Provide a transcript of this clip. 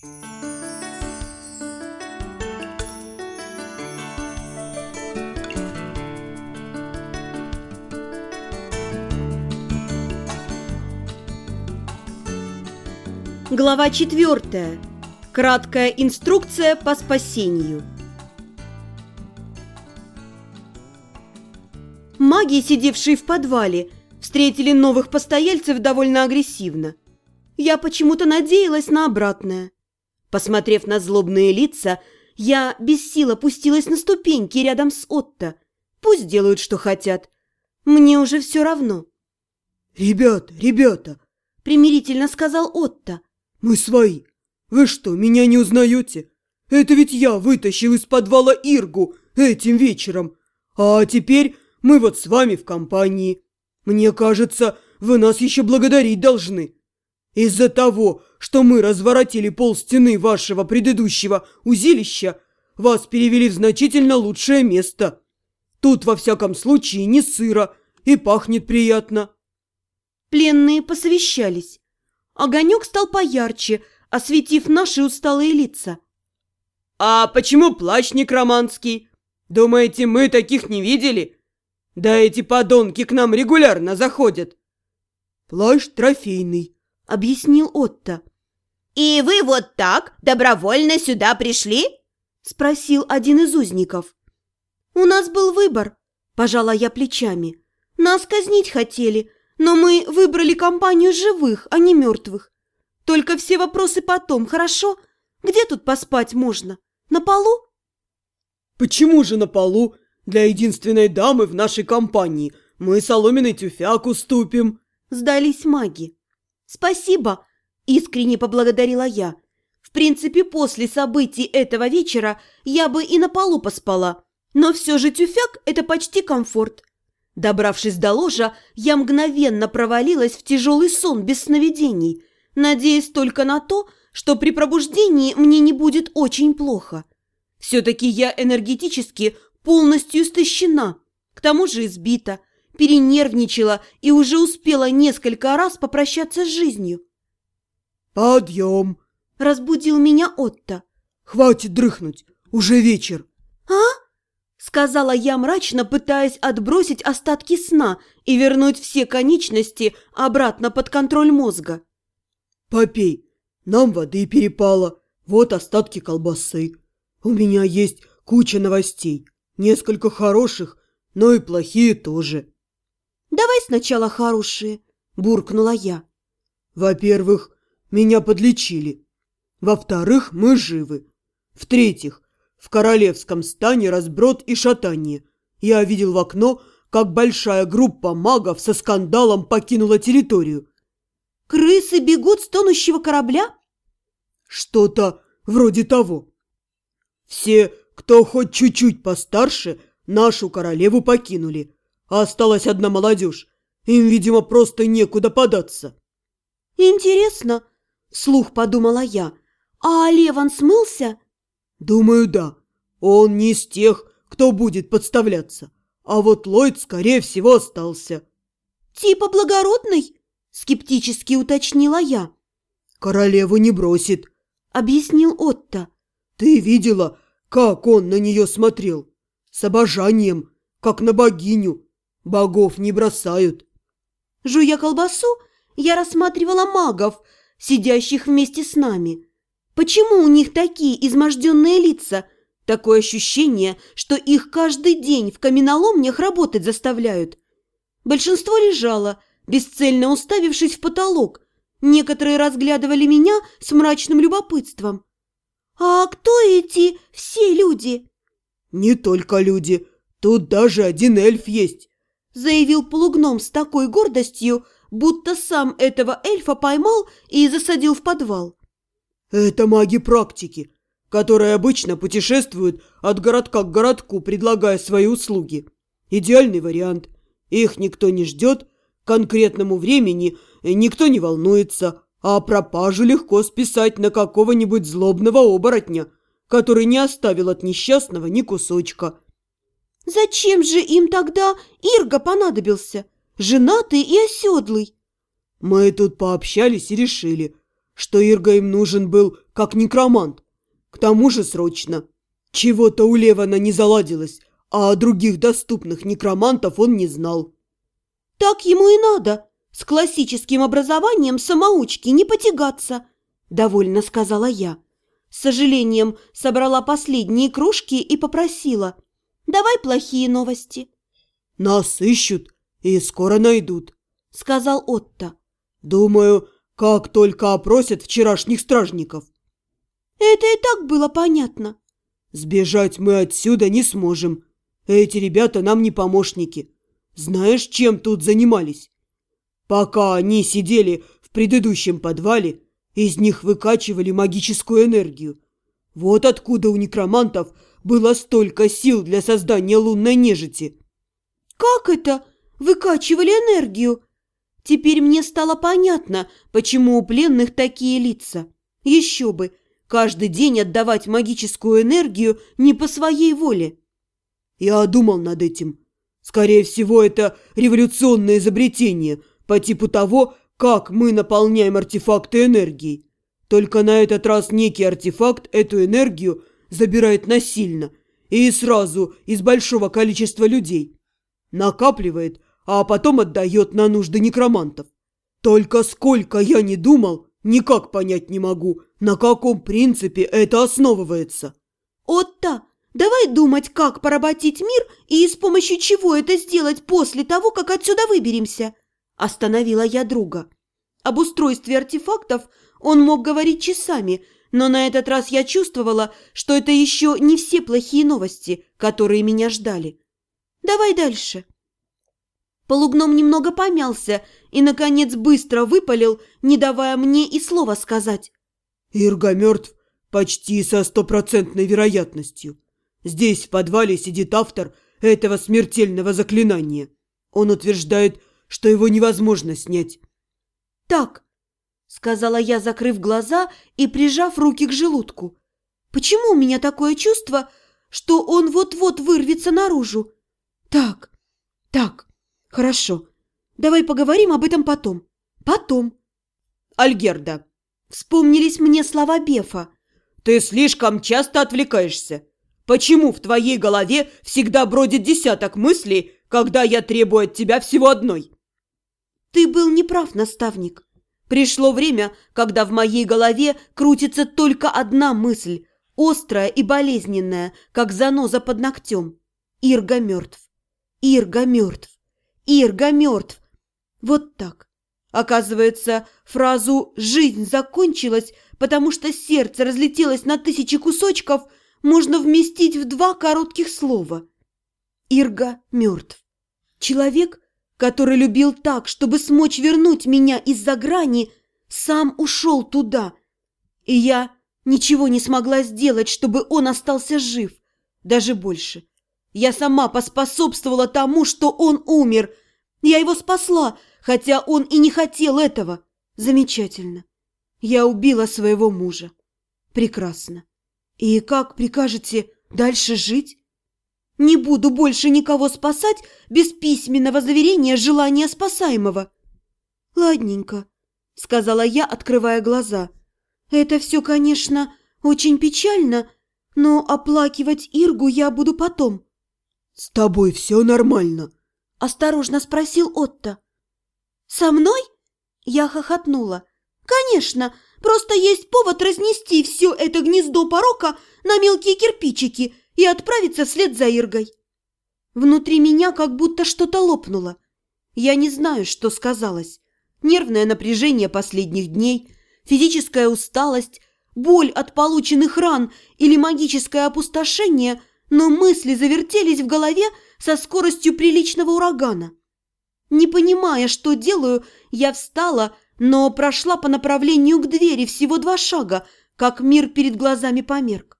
Глава 4. Краткая инструкция по спасению. Маги, сидевшие в подвале, встретили новых постояльцев довольно агрессивно. Я почему-то надеялась на обратное. Посмотрев на злобные лица, я без сил опустилась на ступеньки рядом с Отто. Пусть делают, что хотят. Мне уже все равно. «Ребята, ребята!» – примирительно сказал Отто. «Мы свои. Вы что, меня не узнаете? Это ведь я вытащил из подвала Иргу этим вечером. А теперь мы вот с вами в компании. Мне кажется, вы нас еще благодарить должны. Из-за того, что мы разворотили пол стены вашего предыдущего узилища, вас перевели в значительно лучшее место. Тут, во всяком случае, не сыро и пахнет приятно». Пленные посовещались. Огонек стал поярче, осветив наши усталые лица. «А почему плащ некроманский? Думаете, мы таких не видели? Да эти подонки к нам регулярно заходят!» «Плащ трофейный», — объяснил Отто. «И вы вот так добровольно сюда пришли?» — спросил один из узников. «У нас был выбор», — пожала я плечами. «Нас казнить хотели, но мы выбрали компанию живых, а не мертвых. Только все вопросы потом, хорошо? Где тут поспать можно? На полу? Почему же на полу? Для единственной дамы в нашей компании мы соломенный тюфяк уступим. Сдались маги. Спасибо, искренне поблагодарила я. В принципе, после событий этого вечера я бы и на полу поспала. Но все же тюфяк – это почти комфорт. Добравшись до ложа, я мгновенно провалилась в тяжелый сон без сновидений, надеясь только на то, что при пробуждении мне не будет очень плохо. Все-таки я энергетически полностью истощена, к тому же избита, перенервничала и уже успела несколько раз попрощаться с жизнью. «Подъем!» – разбудил меня Отто. «Хватит дрыхнуть, уже вечер!» «А?» Сказала я мрачно, пытаясь отбросить остатки сна и вернуть все конечности обратно под контроль мозга. «Попей, нам воды перепало, вот остатки колбасы. У меня есть куча новостей, несколько хороших, но и плохие тоже». «Давай сначала хорошие», – буркнула я. «Во-первых, меня подлечили. Во-вторых, мы живы. В-третьих, в королевском стане разброд и шатание. Я видел в окно, как большая группа магов со скандалом покинула территорию. «Крысы бегут с тонущего корабля?» «Что-то вроде того. Все, кто хоть чуть-чуть постарше, нашу королеву покинули. А осталась одна молодежь. Им, видимо, просто некуда податься». «Интересно», — слух подумала я. «А Леван смылся?» «Думаю, да. Он не из тех, кто будет подставляться. А вот Ллойд, скорее всего, остался». «Типа благородный?» – скептически уточнила я. «Королеву не бросит», – объяснил Отто. «Ты видела, как он на нее смотрел? С обожанием, как на богиню. Богов не бросают». Жуя колбасу, я рассматривала магов, сидящих вместе с нами. Почему у них такие изможденные лица? Такое ощущение, что их каждый день в каменоломнях работать заставляют. Большинство лежало, бесцельно уставившись в потолок. Некоторые разглядывали меня с мрачным любопытством. «А кто эти все люди?» «Не только люди. Тут даже один эльф есть», – заявил полугном с такой гордостью, будто сам этого эльфа поймал и засадил в подвал. Это маги практики, которые обычно путешествуют от городка к городку, предлагая свои услуги. Идеальный вариант. Их никто не ждет, конкретному времени никто не волнуется, а пропажу легко списать на какого-нибудь злобного оборотня, который не оставил от несчастного ни кусочка. «Зачем же им тогда Ирга понадобился? Женатый и оседлый?» Мы тут пообщались и решили – что Ирга им нужен был как некромант. К тому же срочно. Чего-то у Левана не заладилось, а о других доступных некромантов он не знал. Так ему и надо. С классическим образованием самоучки не потягаться, довольно сказала я. С сожалением собрала последние кружки и попросила. Давай плохие новости. Нас ищут и скоро найдут, сказал Отто. Думаю, как только опросят вчерашних стражников. Это и так было понятно. Сбежать мы отсюда не сможем. Эти ребята нам не помощники. Знаешь, чем тут занимались? Пока они сидели в предыдущем подвале, из них выкачивали магическую энергию. Вот откуда у некромантов было столько сил для создания лунной нежити. «Как это? Выкачивали энергию?» Теперь мне стало понятно, почему у пленных такие лица. Еще бы, каждый день отдавать магическую энергию не по своей воле. Я думал над этим. Скорее всего, это революционное изобретение по типу того, как мы наполняем артефакты энергией. Только на этот раз некий артефакт эту энергию забирает насильно и сразу из большого количества людей. Накапливает, а потом отдает на нужды некромантов. Только сколько я не думал, никак понять не могу, на каком принципе это основывается. Отто, давай думать, как поработить мир и с помощью чего это сделать после того, как отсюда выберемся. Остановила я друга. Об устройстве артефактов он мог говорить часами, но на этот раз я чувствовала, что это еще не все плохие новости, которые меня ждали. Давай дальше. Полугном немного помялся и, наконец, быстро выпалил, не давая мне и слова сказать. «Ирга мертв почти со стопроцентной вероятностью. Здесь, в подвале, сидит автор этого смертельного заклинания. Он утверждает, что его невозможно снять». «Так», — сказала я, закрыв глаза и прижав руки к желудку. «Почему у меня такое чувство, что он вот-вот вырвется наружу? Так, так, «Хорошо. Давай поговорим об этом потом. Потом». «Альгерда». Вспомнились мне слова Бефа. «Ты слишком часто отвлекаешься. Почему в твоей голове всегда бродит десяток мыслей, когда я требую от тебя всего одной?» «Ты был неправ, наставник. Пришло время, когда в моей голове крутится только одна мысль, острая и болезненная, как заноза под ногтем. Ирга мертв. Ирга мертв. Ирга мертв. Вот так. Оказывается, фразу «жизнь закончилась», потому что сердце разлетелось на тысячи кусочков, можно вместить в два коротких слова. Ирга мертв. Человек, который любил так, чтобы смочь вернуть меня из-за грани, сам ушел туда. И я ничего не смогла сделать, чтобы он остался жив. Даже больше. Я сама поспособствовала тому, что он умер. Я его спасла, хотя он и не хотел этого. Замечательно. Я убила своего мужа. Прекрасно. И как прикажете дальше жить? Не буду больше никого спасать без письменного заверения желания спасаемого. Ладненько, сказала я, открывая глаза. Это все, конечно, очень печально, но оплакивать Иргу я буду потом. «С тобой все нормально?» – осторожно спросил Отто. «Со мной?» – я хохотнула. «Конечно, просто есть повод разнести все это гнездо порока на мелкие кирпичики и отправиться вслед за Иргой». Внутри меня как будто что-то лопнуло. Я не знаю, что сказалось. Нервное напряжение последних дней, физическая усталость, боль от полученных ран или магическое опустошение – но мысли завертелись в голове со скоростью приличного урагана. Не понимая, что делаю, я встала, но прошла по направлению к двери всего два шага, как мир перед глазами померк.